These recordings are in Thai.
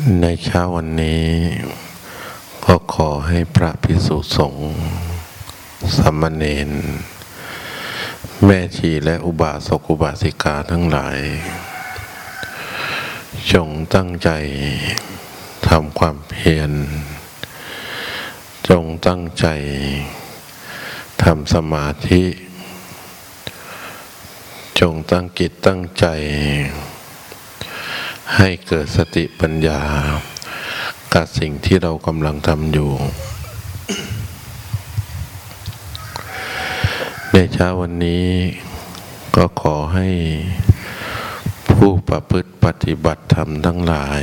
ในเช้าวันนี้ ก็ขอให้พระพิสุสงฆ์สามเณรแม่ชีและอุบาสกอุบาสิกาทั้งหลาย จงตั้งใจทำความเพียร จงตั้งใจทำสมาธิ จงตั้งกิจตั้งใจ ให้เกิดสติปัญญา กับสิ่งที่เรากำลังทำอยู่ ในเช้าวันนี้ก็ขอให้ผู้ประพฤติปฏิบัติธรรมทั้งหลาย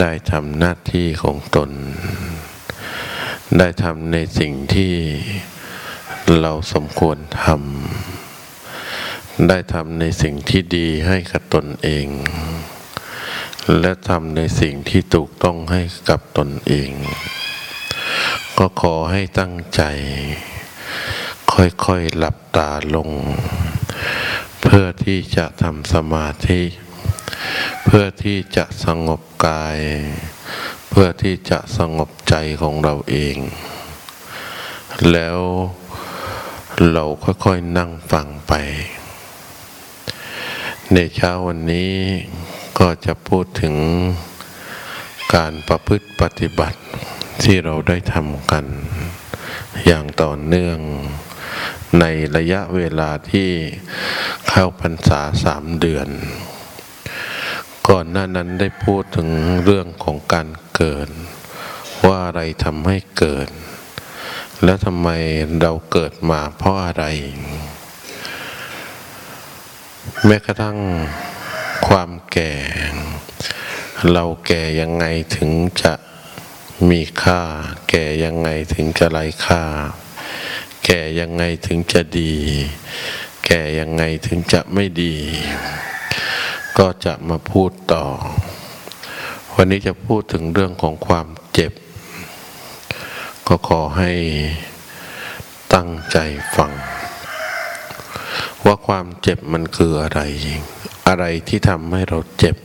ได้ทำหน้าที่ของตน ได้ทำในสิ่งที่เราสมควรทำ ได้ทำในสิ่งที่ดีให้กับตนเอง และทำในสิ่งที่ถูกต้องให้กับตนเอง ก็ขอให้ตั้งใจ ค่อยๆหลับตาลง เพื่อที่จะทำสมาธิ เพื่อที่จะสงบกาย เพื่อที่จะสงบใจของเราเอง แล้วเราค่อยๆนั่งฟังไป ในเช้าวันนี้ก็จะพูดถึงการประพฤติปฏิบัติที่เราได้ทำกัน อย่างต่อเนื่องในระยะเวลาที่เข้าพรรษาสามเดือน ก่อนหน้านั้นได้พูดถึงเรื่องของการเกิด ว่าอะไรทำให้เกิด และทำไมเราเกิดมาเพราะอะไร แม้กระทั่งความแก่ เราแก่ยังไงถึงจะมีค่า แก่ยังไงถึงจะไร้ค่า แก่ยังไงถึงจะดี แก่ยังไงถึงจะไม่ดี ก็จะมาพูดต่อ วันนี้จะพูดถึงเรื่องของความเจ็บ ก็ขอให้ตั้งใจฟัง ว่าความเจ็บมันคืออะไร อะไรที่ทำให้เราเจ็บ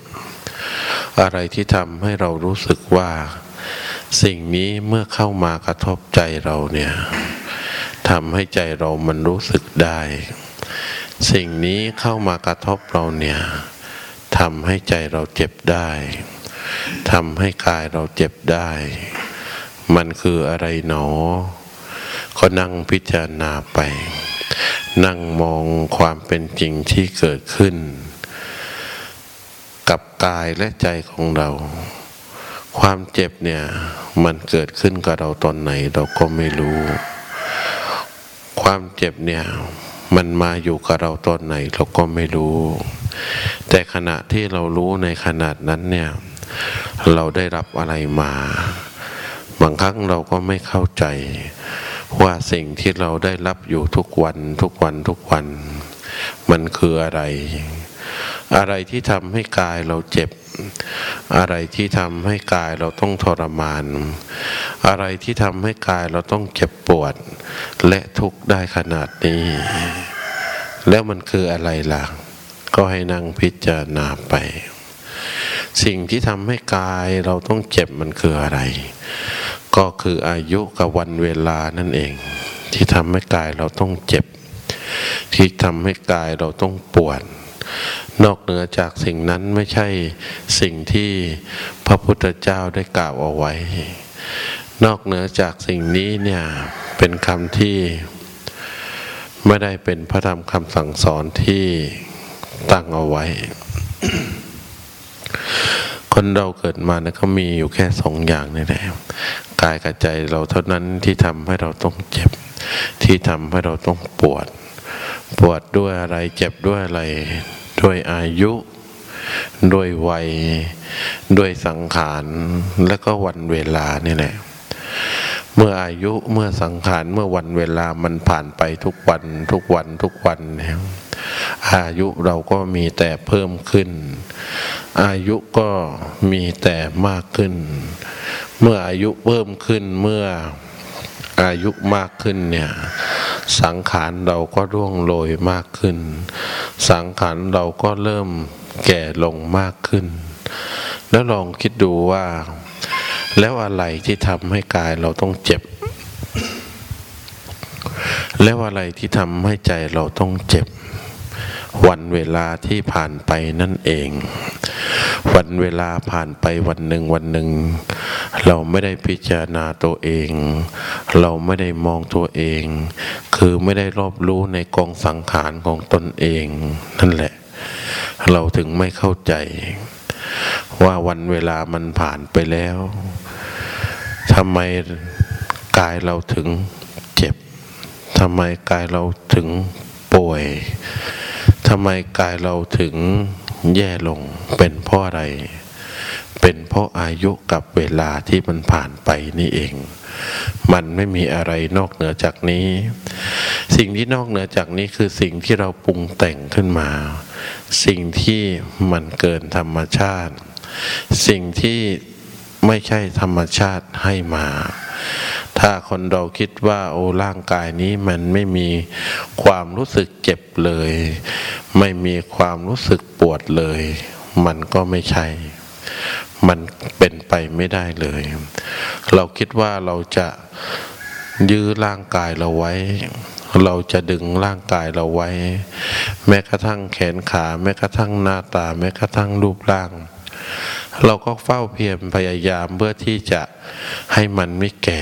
อะไรที่ทำให้เรารู้สึกว่า สิ่งนี้เมื่อเข้ามากระทบใจเราเนี่ยทำให้ใจเรามันรู้สึกได้ สิ่งนี้เข้ามากระทบเราเนี่ยทำให้ใจเราเจ็บได้ทำให้กายเราเจ็บได้ มันคืออะไรหนอ ก็นั่งพิจารณาไป นั่งมองความเป็นจริงที่เกิดขึ้น กับกายและใจของเรา ความเจ็บเนี่ยมันเกิดขึ้นกับเราตอนไหนเราก็ไม่รู้ ความเจ็บเนี่ยมันมาอยู่กับเราตอนไหนเราก็ไม่รู้ แต่ขณะที่เรารู้ในขนาดนั้นเนี่ยเราได้รับอะไรมา บางครั้งเราก็ไม่เข้าใจ ว่าสิ่งที่เราได้รับอยู่ทุกวันทุกวันทุกวัน มันคืออะไร อะไรที่ทำให้กายเราเจ็บ อะไรที่ทำให้กายเราต้องทรมาน อะไรที่ทำให้กายเราต้องเจ็บปวด และทุกข์ได้ขนาดนี้ แล้วมันคืออะไรล่ะ ก็ให้นั่งพิจารณาไป สิ่งที่ทำให้กายเราต้องเจ็บมันคืออะไร ก็คืออายุกับวันเวลานั่นเอง ที่ทำให้กายเราต้องเจ็บ ที่ทำให้กายเราต้องปวดนอกเหนือจากสิ่งนั้นไม่ใช่สิ่งที่พระพุทธเจ้าได้กล่าวเอาไว้ นอกเหนือจากสิ่งนี้เนี่ยเป็นคำที่ไม่ได้เป็นพระธรรมคำสั่งสอนที่ตั้งเอาไว้ คนเราเกิดมาเนี่ยเขามีอยู่แค่สองอย่างนี่แหละกายกับใจเราเท่านั้นที่ทำให้เราต้องเจ็บ ที่ทำให้เราต้องปวด ปวดด้วยอะไรเจ็บด้วยอะไร ด้วยอายุ ด้วยวัย ด้วยสังขารและก็วันเวลานี่แหละเมื่ออายุเมื่อสังขารเมื่อวันเวลามันผ่านไปทุกวันทุกวันทุกวันเนี่ย อายุเราก็มีแต่เพิ่มขึ้น อายุก็มีแต่มากขึ้น เมื่ออายุเพิ่มขึ้นเมื่ออายุมากขึ้นเนี่ยสังขารเราก็ร่วงโรยมากขึ้น สังขารเราก็เริ่มแก่ลงมากขึ้น แล้วลองคิดดูว่า แล้วอะไรที่ทำให้กายเราต้องเจ็บ แล้วอะไรที่ทำให้ใจเราต้องเจ็บ วันเวลาที่ผ่านไปนั่นเอง วันเวลาผ่านไปวันหนึ่งวันหนึ่ง เราไม่ได้พิจารณาตัวเอง เราไม่ได้มองตัวเอง คือไม่ได้รอบรู้ในกองสังขารของตนเอง นั่นแหละ เราถึงไม่เข้าใจ ว่าวันเวลามันผ่านไปแล้วทำไมกายเราถึงเจ็บทำไมกายเราถึงป่วย ทำไมกายเราถึงแย่ลงเป็นเพราะอะไร เป็นเพราะอายุกับเวลาที่มันผ่านไปนี่เอง มันไม่มีอะไรนอกเหนือจากนี้ สิ่งที่นอกเหนือจากนี้คือสิ่งที่เราปรุงแต่งขึ้นมา สิ่งที่มันเกินธรรมชาติ สิ่งที่ไม่ใช่ธรรมชาติให้มา ถ้าคนเราคิดว่าโอ้ร่างกายนี้มันไม่มีความรู้สึกเจ็บเลย ไม่มีความรู้สึกปวดเลย มันก็ไม่ใช่ มันเป็นไปไม่ได้เลย เราคิดว่าเราจะยื้อร่างกายเราไว้ เราจะดึงร่างกายเราไว้ แม้กระทั่งแขนขา แม้กระทั่งหน้าตา แม้กระทั่งรูปร่าง เราก็เฝ้าเพียรพยายามเพื่อที่จะให้มันไม่แก่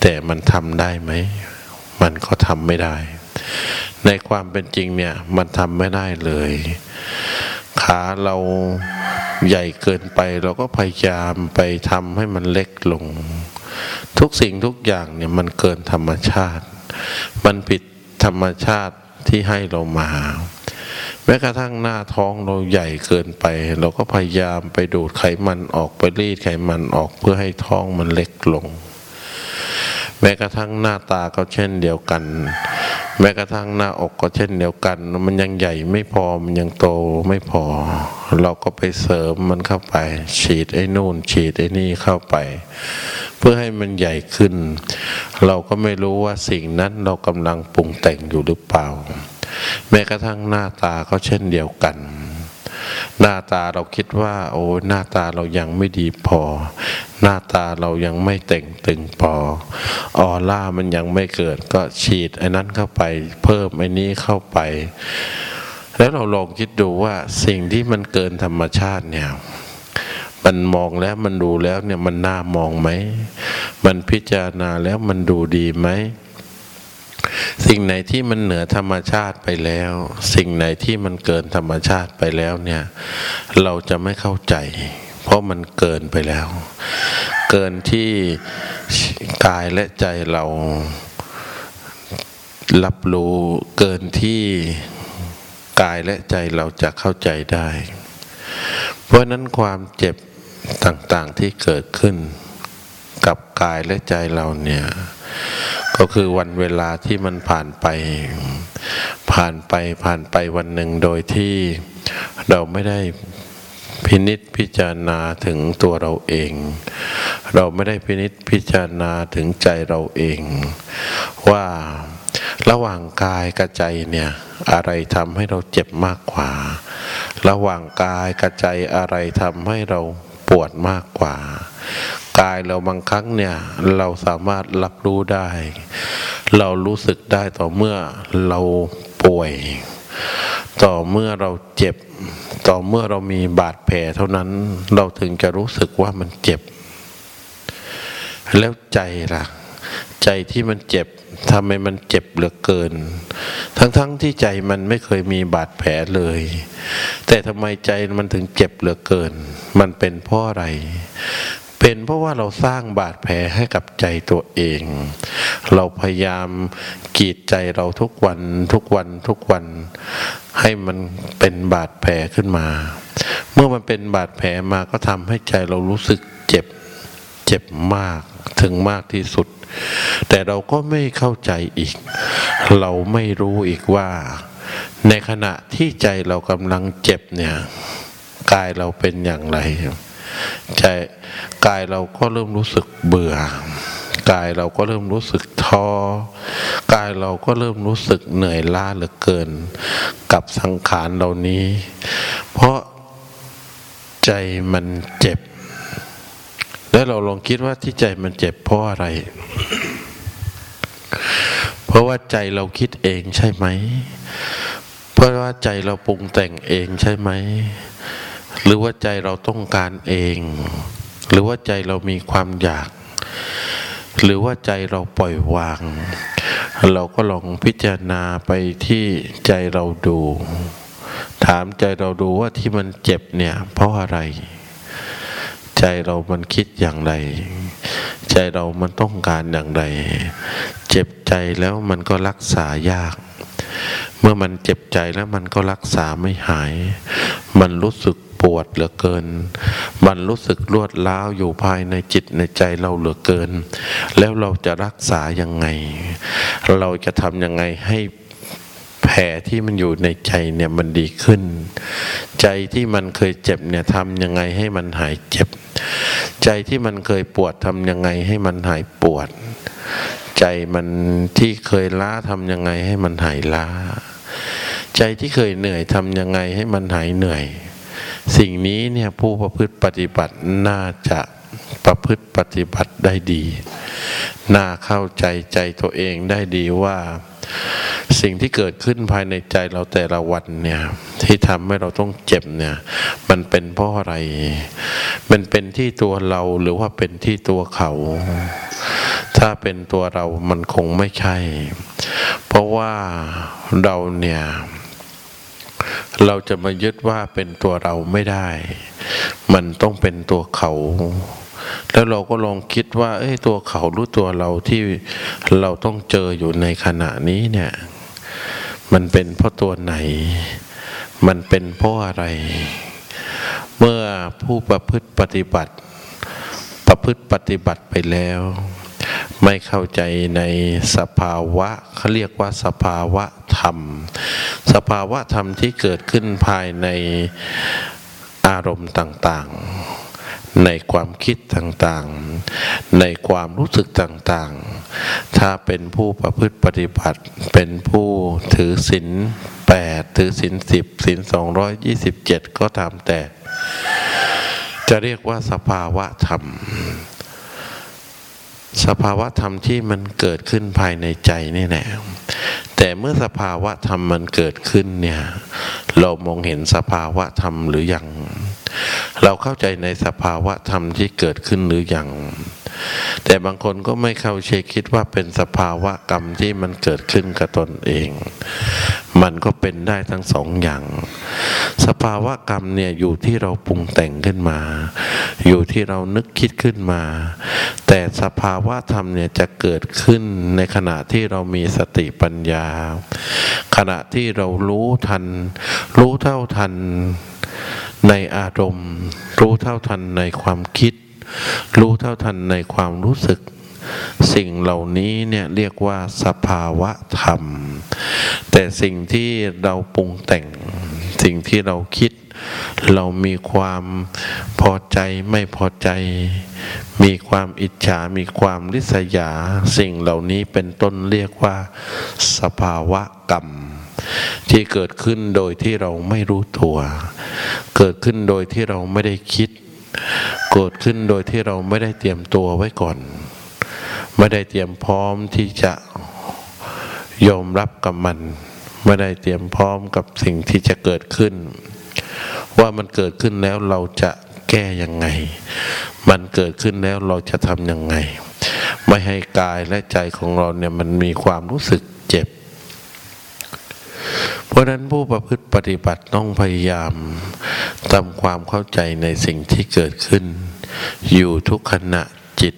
แต่มันทำได้ไหม มันก็ทำไม่ได้ ในความเป็นจริงเนี่ยมันทำไม่ได้เลย ขาเราใหญ่เกินไปเราก็พยายามไปทำให้มันเล็กลง ทุกสิ่งทุกอย่างเนี่ยมันเกินธรรมชาติ มันผิดธรรมชาติที่ให้เรามา แม้กระทั่งหน้าท้องเราใหญ่เกินไป เราก็พยายามไปดูดไขมันออกไปรีดไขมันออกเพื่อให้ท้องมันเล็กลง แม้กระทั่งหน้าตาก็เช่นเดียวกัน แม้กระทั่งหน้าอกก็เช่นเดียวกัน มันยังใหญ่ไม่พอมันยังโตไม่พอ เราก็ไปเสริมมันเข้าไป ฉีดไอ้นู่น ฉีดไอ้นี่เข้าไป เพื่อให้มันใหญ่ขึ้น เราก็ไม่รู้ว่าสิ่งนั้นเรากำลังปรุงแต่งอยู่หรือเปล่า แม้กระทั่งหน้าตาก็เช่นเดียวกัน หน้าตาเราคิดว่า โอ้หน้าตาเรายังไม่ดีพอ หน้าตาเรายังไม่เต่งตึงพอออร่ามันยังไม่เกิดก็ฉีดไอ้นั้นเข้าไป เพิ่มไอ้นี้เข้าไป แล้วเราลองคิดดูว่าสิ่งที่มันเกินธรรมชาติเนี่ยมันมองแล้วมันดูแล้วเนี่ยมันน่ามองไหม มันพิจารณาแล้วมันดูดีไหม สิ่งไหนที่มันเหนือธรรมชาติไปแล้ว สิ่งไหนที่มันเกินธรรมชาติไปแล้วเนี่ย เราจะไม่เข้าใจ เพราะมันเกินไปแล้ว เกินที่กายและใจเรารับรู้เกินที่กายและใจเราจะเข้าใจได้ เพราะนั้นความเจ็บต่างๆที่เกิดขึ้น กับกายและใจเราเนี่ย ก็คือวันเวลาที่มันผ่านไป ผ่านไปผ่านไปวันหนึ่งโดยที่เราไม่ได้พินิษพิจารณาถึงตัวเราเอง เราไม่ได้พินิษพิจารณาถึงใจเราเอง ว่าระหว่างกายกับใจเนี่ยอะไรทำให้เราเจ็บมากกว่า ระหว่างกายกับใจอะไรทำให้เราปวดมากกว่า กายเราบางครั้งเนี่ยเราสามารถรับรู้ได้ เรารู้สึกได้ต่อเมื่อเราป่วย ต่อเมื่อเราเจ็บ ต่อเมื่อเรามีบาดแผลเท่านั้น เราถึงจะรู้สึกว่ามันเจ็บ แล้วใจล่ะ ใจที่มันเจ็บทำไมมันเจ็บเหลือเกิน ทั้งๆทที่ใจมันไม่เคยมีบาดแผลเลย แต่ทำไมใจมันถึงเจ็บเหลือเกิน มันเป็นเพราะอะไร เพราะว่าเราสร้างบาดแผลให้กับใจตัวเอง เราพยายามกีดใจเราทุกวันทุกวันทุกวัน ให้มันเป็นบาดแผลขึ้นมา เมื่อมันเป็นบาดแผลมาก็ทำให้ใจเรารู้สึกเจ็บเจ็บมากถึงมากที่สุด แต่เราก็ไม่เข้าใจอีก เราไม่รู้อีกว่า ในขณะที่ใจเรากำลังเจ็บเนี่ยกายเราเป็นอย่างไร ใจกายเราก็เริ่มรู้สึกเบื่อกายเราก็เริ่มรู้สึกท้อกายเราก็เริ่มรู้สึกเหนื่อยล้าเหลือเกิน กับสังขารเหล่านี้ เพราะใจมันเจ็บ แล้วเราลองคิดว่าที่ใจมันเจ็บเพราะอะไร เพราะว่าใจเราคิดเองใช่ไหม เพราะว่าใจเราปรุงแต่งเองใช่ไหม หรือว่าใจเราต้องการเอง หรือว่าใจเรามีความอยาก หรือว่าใจเราปล่อยวาง เราก็ลองพิจารณาไปที่ใจเราดู ถามใจเราดูว่าที่มันเจ็บเนี่ย เพราะอะไร ใจเรามันคิดอย่างไร ใจเรามันต้องการอย่างไร เจ็บใจแล้วมันก็รักษายาก เมื่อมันเจ็บใจแล้วมันก็รักษาไม่หาย มันรู้สึกปวดเหลือเกิน มันรู้สึกรวดล้าวอยู่ภายในจิตในใจเราเหลือเกิน แล้วเราจะรักษายังไง เราจะทำยังไงให้แผลที่มันอยู่ในใจเนี่ยมันดีขึ้น ใจที่มันเคยเจ็บเนี่ยทำยังไงให้มันหายเจ็บ ใจที่มันเคยปวดทำยังไงให้มันหายปวด ใจมันที่เคยล้าทำยังไงให้มันหายล้า ใจที่เคยเหนื่อยทำยังไงให้มันหายเหนื่อย สิ่งนี้เนี่ยผู้ประพฤติปฏิบัติน่าจะประพฤติปฏิบัติได้ดี น่าเข้าใจใจตัวเองได้ดีว่า สิ่งที่เกิดขึ้นภายในใจเราแต่ละวันเนี่ยที่ทำให้เราต้องเจ็บเนี่ย มันเป็นเพราะอะไร มันเป็นที่ตัวเราหรือว่าเป็นที่ตัวเขา ถ้าเป็นตัวเรามันคงไม่ใช่ เพราะว่าเราเนี่ย เราจะมายึดว่าเป็นตัวเราไม่ได้ มันต้องเป็นตัวเขาแล้วเราก็ลองคิดว่าเอ้ยตัวเขารู้ตัวเราที่เราต้องเจออยู่ในขณะนี้เนี่ย มันเป็นเพราะตัวไหน มันเป็นเพราะอะไร เมื่อผู้ประพฤติปฏิบัติ ประพฤติปฏิบัติไปแล้ว ไม่เข้าใจในสภาวะเขาเรียกว่าสภาวะธรรม สภาวะธรรมที่เกิดขึ้นภายในอารมณ์ต่างๆ ในความคิดต่างๆ ในความรู้สึกต่างๆ ถ้าเป็นผู้ประพฤติปฏิบัติ เป็นผู้ถือศีลแปดถือศีลสิบศีลสองร้อยยี่สิบเจ็ดก็ตามแต่ จะเรียกว่าสภาวะธรรม สภาวะธรรมที่มันเกิดขึ้นภายในใจนี่แหละแต่เมื่อสภาวะธรรมมันเกิดขึ้นเนี่ย เรามองเห็นสภาวะธรรมหรือยัง เราเข้าใจในสภาวะธรรมที่เกิดขึ้นหรือยัง แต่บางคนก็ไม่เข้าใจคิดว่าเป็นสภาวะกรรมที่มันเกิดขึ้นกับตนเอง มันก็เป็นได้ทั้งสองอย่าง สภาวะกรรมเนี่ยอยู่ที่เราปรุงแต่งขึ้นมา อยู่ที่เรานึกคิดขึ้นมา แต่สภาวะธรรมเนี่ยจะเกิดขึ้นในขณะที่เรามีสติปัญญา ขณะที่เรารู้ทัน รู้เท่าทันในอารมณ์ รู้เท่าทันในความคิด รู้เท่าทันในความรู้สึก สิ่งเหล่านี้เนี่ยเรียกว่าสภาวะธรรม แต่สิ่งที่เราปรุงแต่ง สิ่งที่เราคิด เรามีความพอใจไม่พอใจ มีความอิจฉา มีความริษยา สิ่งเหล่านี้เป็นต้นเรียกว่า สภาวะกรรมที่เกิดขึ้นโดยที่เราไม่รู้ตัว เกิดขึ้นโดยที่เราไม่ได้คิด เกิดขึ้นโดยที่เราไม่ได้เตรียมตัวไว้ก่อน ไม่ได้เตรียมพร้อมที่จะยอมรับกับมัน ไม่ได้เตรียมพร้อมกับสิ่งที่จะเกิดขึ้น ว่ามันเกิดขึ้นแล้วเราจะแก้ยังไง มันเกิดขึ้นแล้วเราจะทำยังไง ไม่ให้กายและใจของเราเนี่ยมันมีความรู้สึกเจ็บ เพราะนั้นผู้ประพฤติปฏิบัติต้องพยายามทำความเข้าใจในสิ่งที่เกิดขึ้น อยู่ทุกขณะจิต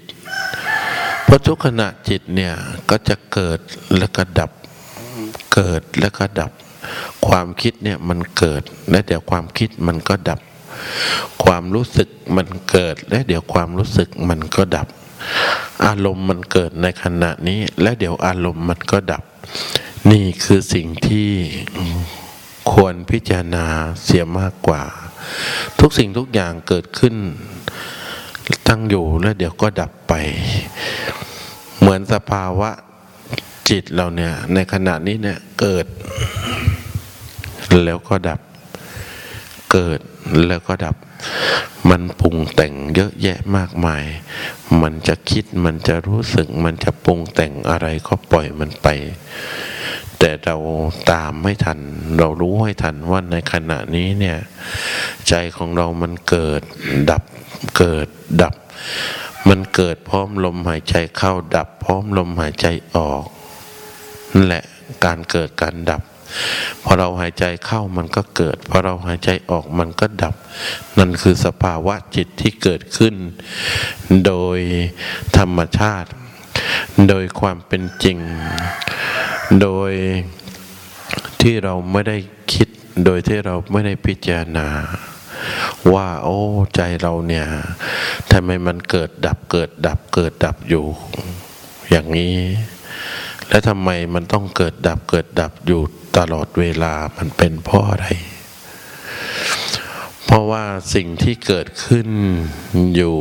เพราะทุกขณะจิตเนี่ยก็จะเกิดและก็ดับ เกิดและก็ดับ ความคิดเนี่ยมันเกิดและเดี๋ยวความคิดมันก็ดับ ความรู้สึกมันเกิดและเดี๋ยวความรู้สึกมันก็ดับ อารมณ์มันเกิดในขณะนี้ และเดี๋ยวอารมณ์มันก็ดับ นี่คือสิ่งที่ควรพิจารณาเสียมากกว่า ทุกสิ่งทุกอย่างเกิดขึ้น ตั้งอยู่แล้วเดี๋ยวก็ดับไป เหมือนสภาวะจิตเราเนี่ย ในขณะนี้เนี่ยเกิด แล้วก็ดับ เกิดแล้วก็ดับ มันปรุงแต่งเยอะแยะมากมาย มันจะคิดมันจะรู้สึก มันจะปรุงแต่งอะไรก็ปล่อยมันไป แต่เราตามไม่ทัน เรารู้ให้ทันว่าในขณะนี้เนี่ย ใจของเรามันเกิดดับเกิดดับ มันเกิดพร้อมลมหายใจเข้าดับ พร้อมลมหายใจออกนั่นแหละการเกิดการดับพอเราหายใจเข้ามันก็เกิด พอเราหายใจออกมันก็ดับ นั่นคือสภาวะจิตที่เกิดขึ้น โดยธรรมชาติ โดยความเป็นจริง โดยที่เราไม่ได้คิดโดยที่เราไม่ได้พิจารณา ว่า โอ้ใจเราเนี่ยทำไมมันเกิดดับเกิดดับเกิดดับอยู่ อย่างนี้ และทำไมมันต้องเกิดดับเกิดดับอยู่ตลอดเวลามันเป็นเพราะอะไร เพราะว่าสิ่งที่เกิดขึ้นอยู่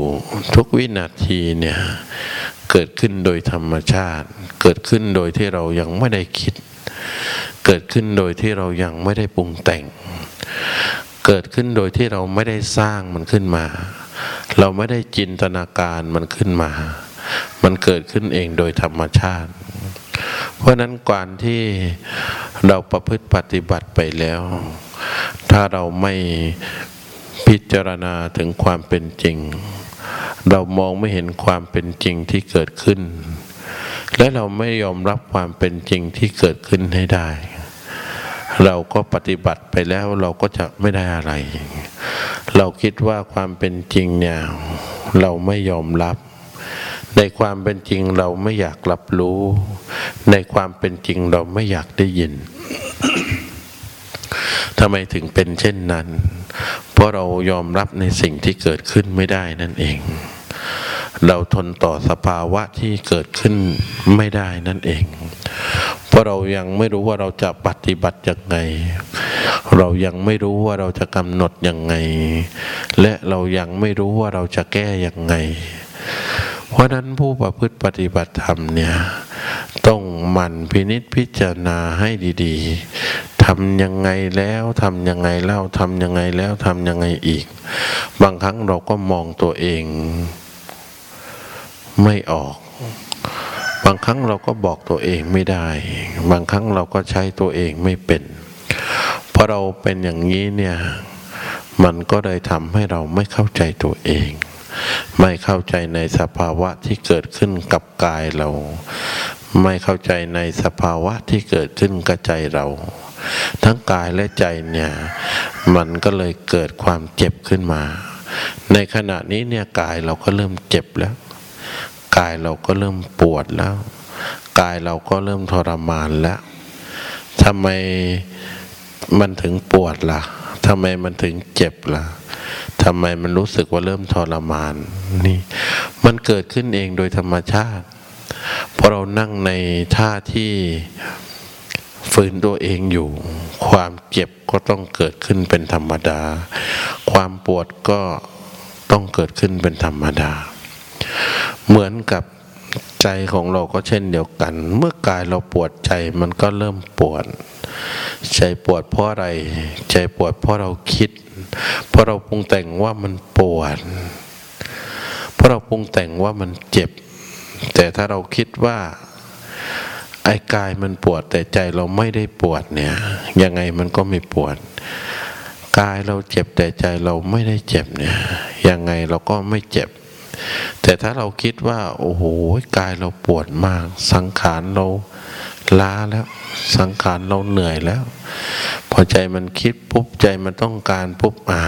ทุกวินาทีเนี่ย เกิดขึ้นโดยธรรมชาติ เกิดขึ้นโดยที่เรายังไม่ได้คิด เกิดขึ้นโดยที่เรายังไม่ได้ปรุงแต่ง เกิดขึ้นโดยที่เราไม่ได้สร้างมันขึ้นมา เราไม่ได้จินตนาการมันขึ้นมา มันเกิดขึ้นเองโดยธรรมชาติ เพราะนั้นการที่เราประพฤติปฏิบัติไปแล้ว ถ้าเราไม่พิจารณาถึงความเป็นจริง เรามองไม่เห็นความเป็นจริงที่เกิดขึ้น และเราไม่ยอมรับความเป็นจริงที่เกิดขึ้นให้ได้ เราก็ปฏิบัติไปแล้วเราก็จะไม่ได้อะไร เราคิดว่าความเป็นจริงเนี่ยเราไม่ยอมรับ ในความเป็นจริงเราไม่อยากรับรู้ ในความเป็นจริงเราไม่อยากได้ยินทำไมถึงเป็นเช่นนั้น ราะเรายอมรับในสิ่งที่เกิดขึ้นไม่ได้นั่นเอง เราทนต่อสภาวะที่เกิดขึ้นไม่ได้นั่นเอง เพราะเรายังไม่รู้ว่าเราจะปฏิบัติยังไง เรายังไม่รู้ว่าเราจะกำหนดยังไง และเรายังไม่รู้ว่าเราจะแก้ยังไง เพราะนั้นผู้ประพฤติปฏิบัติธรรมเนี่ยต้องมันพินิษพิจารณาให้ดีๆำยังไงแล้วทำยังไงเล่าทำยังไงแล้วทำยังไงอีก บางครั้งเราก็มองตัวเองไม่ออก บางครั้งเราก็บอกตัวเองไม่ได้ บางครั้งเราก็ใช้ตัวเองไม่เป็นเพราะเราเป็นอย่างนี้เนี่ยมันก็เลยทำให้เราไม่เข้าใจตัวเอง ไม่เข้าใจในสภาวะที่เกิดขึ้นกับกายเรา ไม่เข้าใจในสภาวะที่เกิดขึ้นกับใจเรา ทั้งกายและใจเนี่ยมันก็เลยเกิดความเจ็บขึ้นมา ในขณะนี้เนี่ยกายเราก็เริ่มเจ็บแล้ว กายเราก็เริ่มปวดแล้ว กายเราก็เริ่มทรมานแล้วทำไมมันถึงปวดละ่ะทำไมมันถึงเจ็บละ่ะทำไมมันรู้สึกว่าเริ่มทรมานนี่ มันเกิดขึ้นเองโดยธรรมชาติพอเรานั่งในท่าที่ ฝืนตัวเองอยู่ ความเจ็บก็ต้องเกิดขึ้นเป็นธรรมดา ความปวดก็ต้องเกิดขึ้นเป็นธรรมดา เหมือนกับใจของเราก็เช่นเดียวกัน เมื่อกายเราปวดใจมันก็เริ่มปวด ใจปวดเพราะอะไร ใจปวดเพราะเราคิด เพราะเราปรุงแต่งว่ามันปวด เพราะเราปรุงแต่งว่ามันเจ็บ แต่ถ้าเราคิดว่า ไอ้กายมันปวดแต่ใจเราไม่ได้ปวดเนี่ย ยังไงมันก็ไม่ปวดกายเราเจ็บแต่ใจเราไม่ได้เจ็บเนี่ย ยังไงเราก็ไม่เจ็บ แต่ถ้าเราคิดว่า โอ้โหกายเราปวดมาก สังขารเราล้าแล้ว สังขารเราเหนื่อยแล้ว พอใจมันคิดปุ๊บใจมันต้องการปุ๊บอ่า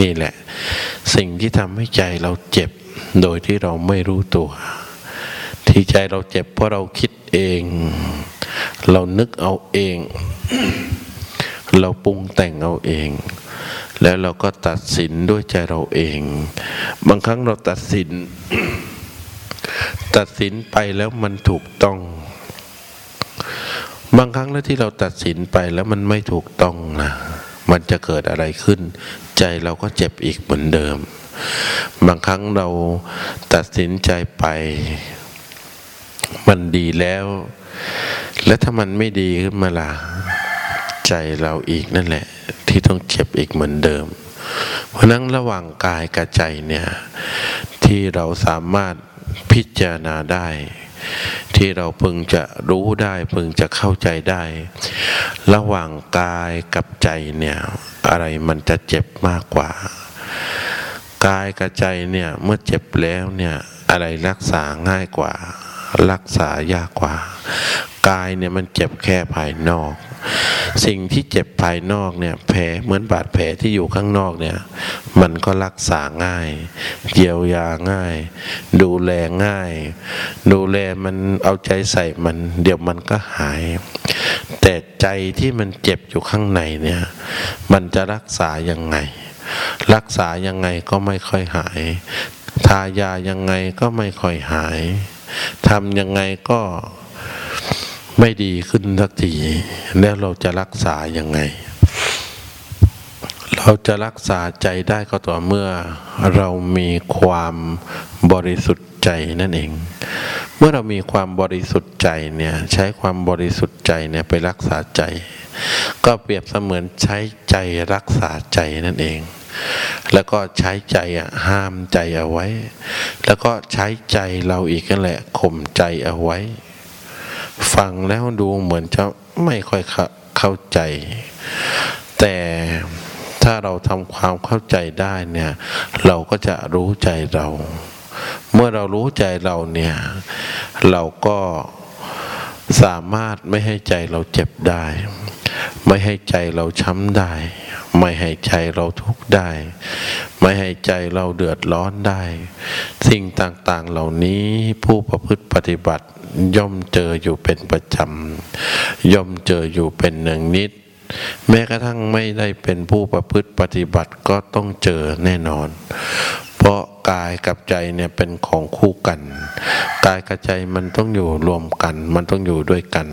นี่แหละ สิ่งที่ทำให้ใจเราเจ็บ โดยที่เราไม่รู้ตัว ที่ใจเราเจ็บเพราะเราคิด เอง เรานึกเอาเอง เราปรุงแต่งเอาเอง แล้วเราก็ตัดสินด้วยใจเราเอง บางครั้งเราตัดสิน ตัดสินไปแล้วมันถูกต้อง บางครั้งแล้วที่เราตัดสินไปแล้วมันไม่ถูกต้องนะมันจะเกิดอะไรขึ้น ใจเราก็เจ็บอีกเหมือนเดิม บางครั้งเราตัดสินใจไป มันดีแล้ว และถ้ามันไม่ดีขึ้นมาล่ะใจเราอีกนั่นแหละ ที่ต้องเจ็บอีกเหมือนเดิม เพราะนั้นระหว่างกายกับใจเนี่ยที่เราสามารถพิจารณาได้ ที่เราพึงจะรู้ได้พึงจะเข้าใจได้ ระหว่างกายกับใจเนี่ยอะไรมันจะเจ็บมากกว่ากายกับใจเนี่ยเมื่อเจ็บแล้วเนี่ยอะไรรักษาง่ายกว่า รักษายากกว่ากายเนี่ยมันเจ็บแค่ภายนอก สิ่งที่เจ็บภายนอกเนี่ยแผลเหมือนบาดแผลที่อยู่ข้างนอกเนี่ยมันก็รักษาง่ายเยียวยาง่าย ดูแลง่าย ดูแลมันเอาใจใส่มัน เดี๋ยวมันก็หาย แต่ใจที่มันเจ็บอยู่ข้างในเนี่ยมันจะรักษายังไง รักษายังไงก็ไม่ค่อยหาย ทายายังไงก็ไม่ค่อยหาย ทำยังไงก็ไม่ดีขึ้นสักทีแล้วเราจะรักษายังไง เราจะรักษาใจได้ก็ต่อเมื่อเรามีความบริสุทธิ์ใจนั่นเอง เมื่อเรามีความบริสุทธิ์ใจเนี่ยใช้ความบริสุทธิ์ใจเนี่ยไปรักษาใจ ก็เปรียบเสมือนใช้ใจรักษาใจนั่นเอง แล้วก็ใช้ใจห้ามใจเอาไว้ แล้วก็ใช้ใจเราอีกนั่นแหละข่มใจเอาไว้ ฟังแล้วดูเหมือนจะไม่ค่อยเข้าใจ แต่ถ้าเราทำความเข้าใจได้เนี่ย เราก็จะรู้ใจเรา เมื่อเรารู้ใจเราเนี่ย เราก็สามารถไม่ให้ใจเราเจ็บได้ ไม่ให้ใจเราช้ำได้ ไม่ให้ใจเราทุกข์ได้ ไม่ให้ใจเราเดือดร้อนได้ สิ่งต่างๆเหล่านี้ผู้ประพฤติปฏิบัติ ย่อมเจออยู่เป็นประจำย่อมเจออยู่เป็นหนึ่งนิด แม้กระทั่งไม่ได้เป็นผู้ประพฤติปฏิบัติก็ต้องเจอแน่นอน เพราะกายกับใจเนี่ยเป็นของคู่กัน กายกับใจมันต้องอยู่รวมกัน มันต้องอยู่ด้วยกัน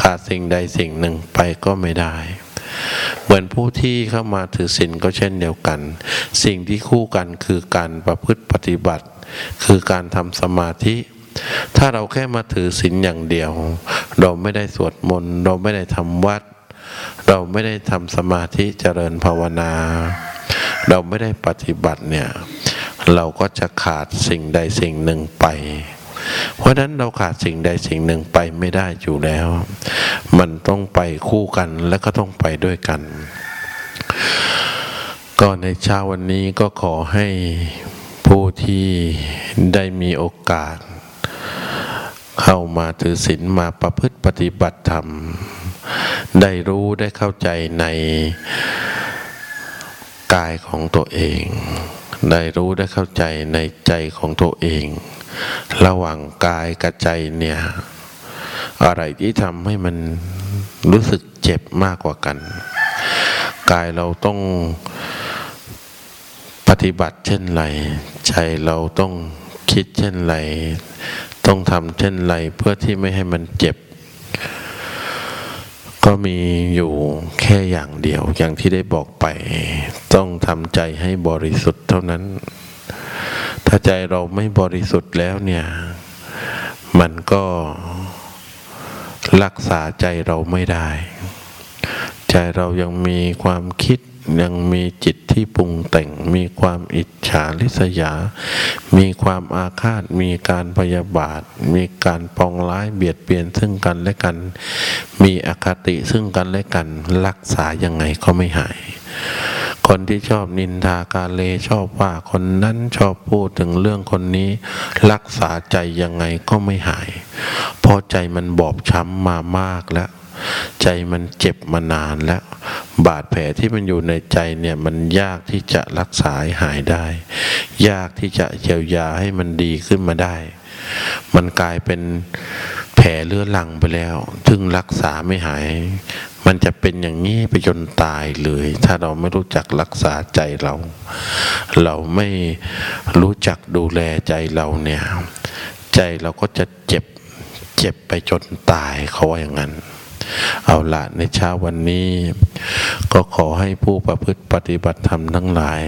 ขาดสิ่งใดสิ่งหนึ่งไปก็ไม่ได้ เหมือนผู้ที่เข้ามาถือศีลก็เช่นเดียวกัน สิ่งที่คู่กันคือการประพฤติปฏิบัติ คือการทำสมาธิถ้าเราแค่มาถือศีลอย่างเดียว เราไม่ได้สวดมนต์เราไม่ได้ทำวัด เราไม่ได้ทำสมาธิเจริญภาวนา เราไม่ได้ปฏิบัติเนี่ย เราก็จะขาดสิ่งใดสิ่งหนึ่งไป เพราะนั้นเราขาดสิ่งใดสิ่งหนึ่งไปไม่ได้อยู่แล้ว มันต้องไปคู่กันและก็ต้องไปด้วยกัน ก็ในเช้าวันนี้ก็ขอให้ผู้ที่ได้มีโอกาส เข้ามาถือศีลมาประพฤติปฏิบัติธรรม ได้รู้ได้เข้าใจในกายของตัวเอง ได้รู้ได้เข้าใจในใจของตัวเอง ระหว่างกายกับใจเนี่ย อะไรที่ทำให้มันรู้สึกเจ็บมากกว่ากัน กายเราต้องปฏิบัติเช่นไร ใจเราต้องคิดเช่นไร ต้องทำเช่นไรเพื่อที่ไม่ให้มันเจ็บ ก็มีอยู่แค่อย่างเดียวอย่างที่ได้บอกไป ต้องทำใจให้บริสุทธิ์เท่านั้น ถ้าใจเราไม่บริสุทธิ์แล้วเนี่ย มันก็รักษาใจเราไม่ได้ ใจเรายังมีความคิด ยังมีจิตที่ปรุงแต่ง มีความอิจฉาริษยา มีความอาฆาต มีการพยาบาท มีการปองร้ายเบียดเบียนซึ่งกันและกัน มีอคติซึ่งกันและกัน รักษายังไงก็ไม่หาย คนที่ชอบนินทากาเลชอบว่าคนนั้นชอบพูดถึงเรื่องคนนี้ รักษาใจยังไงก็ไม่หาย เพราะใจมันบอบช้ำมามากแล้ว ใจมันเจ็บมานานแล้ว บาดแผลที่มันอยู่ในใจเนี่ยมันยากที่จะรักษาหายได้ ยากที่จะเยียวยาให้มันดีขึ้นมาได้ มันกลายเป็นแผลเลือดลังไปแล้ว ซึ่งรักษาไม่หาย มันจะเป็นอย่างนี้ไปจนตายเลย ถ้าเราไม่รู้จักรักษาใจเรา เราไม่รู้จักดูแลใจเราเนี่ย ใจเราก็จะเจ็บ เจ็บไปจนตายเขาว่าอย่างนั้น เอาละในเช้าวันนี้ ก็ขอให้ผู้ประพฤติปฏิบัติธรรมทั้งหลาย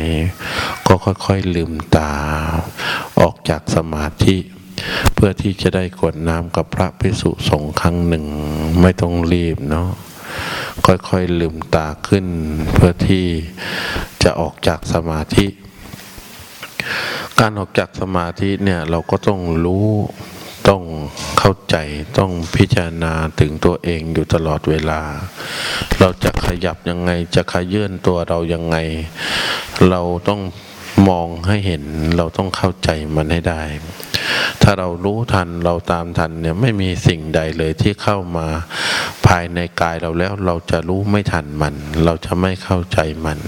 ก็ค่อยๆลืมตา ออกจากสมาธิเพื่อที่จะได้กวดน้ำกับพระภิกษุสงฆ์ครั้งหนึ่ง ไม่ต้องรีบเนาะค่อยๆลืมตาขึ้น เพื่อที่จะออกจากสมาธิ การออกจากสมาธิเนี่ยเราก็ต้องรู้ ต้องเข้าใจต้องพิจารณาถึงตัวเองอยู่ตลอดเวลา เราจะขยับยังไงจะขยื่นตัวเรายังไง เราต้องมองให้เห็นเราต้องเข้าใจมันให้ได้ ถ้าเรารู้ทันเราตามทันเนี่ยไม่มีสิ่งใดเลยที่เข้ามาภายในกายเราแล้วเราจะรู้ไม่ทันมัน เราจะไม่เข้าใจมัน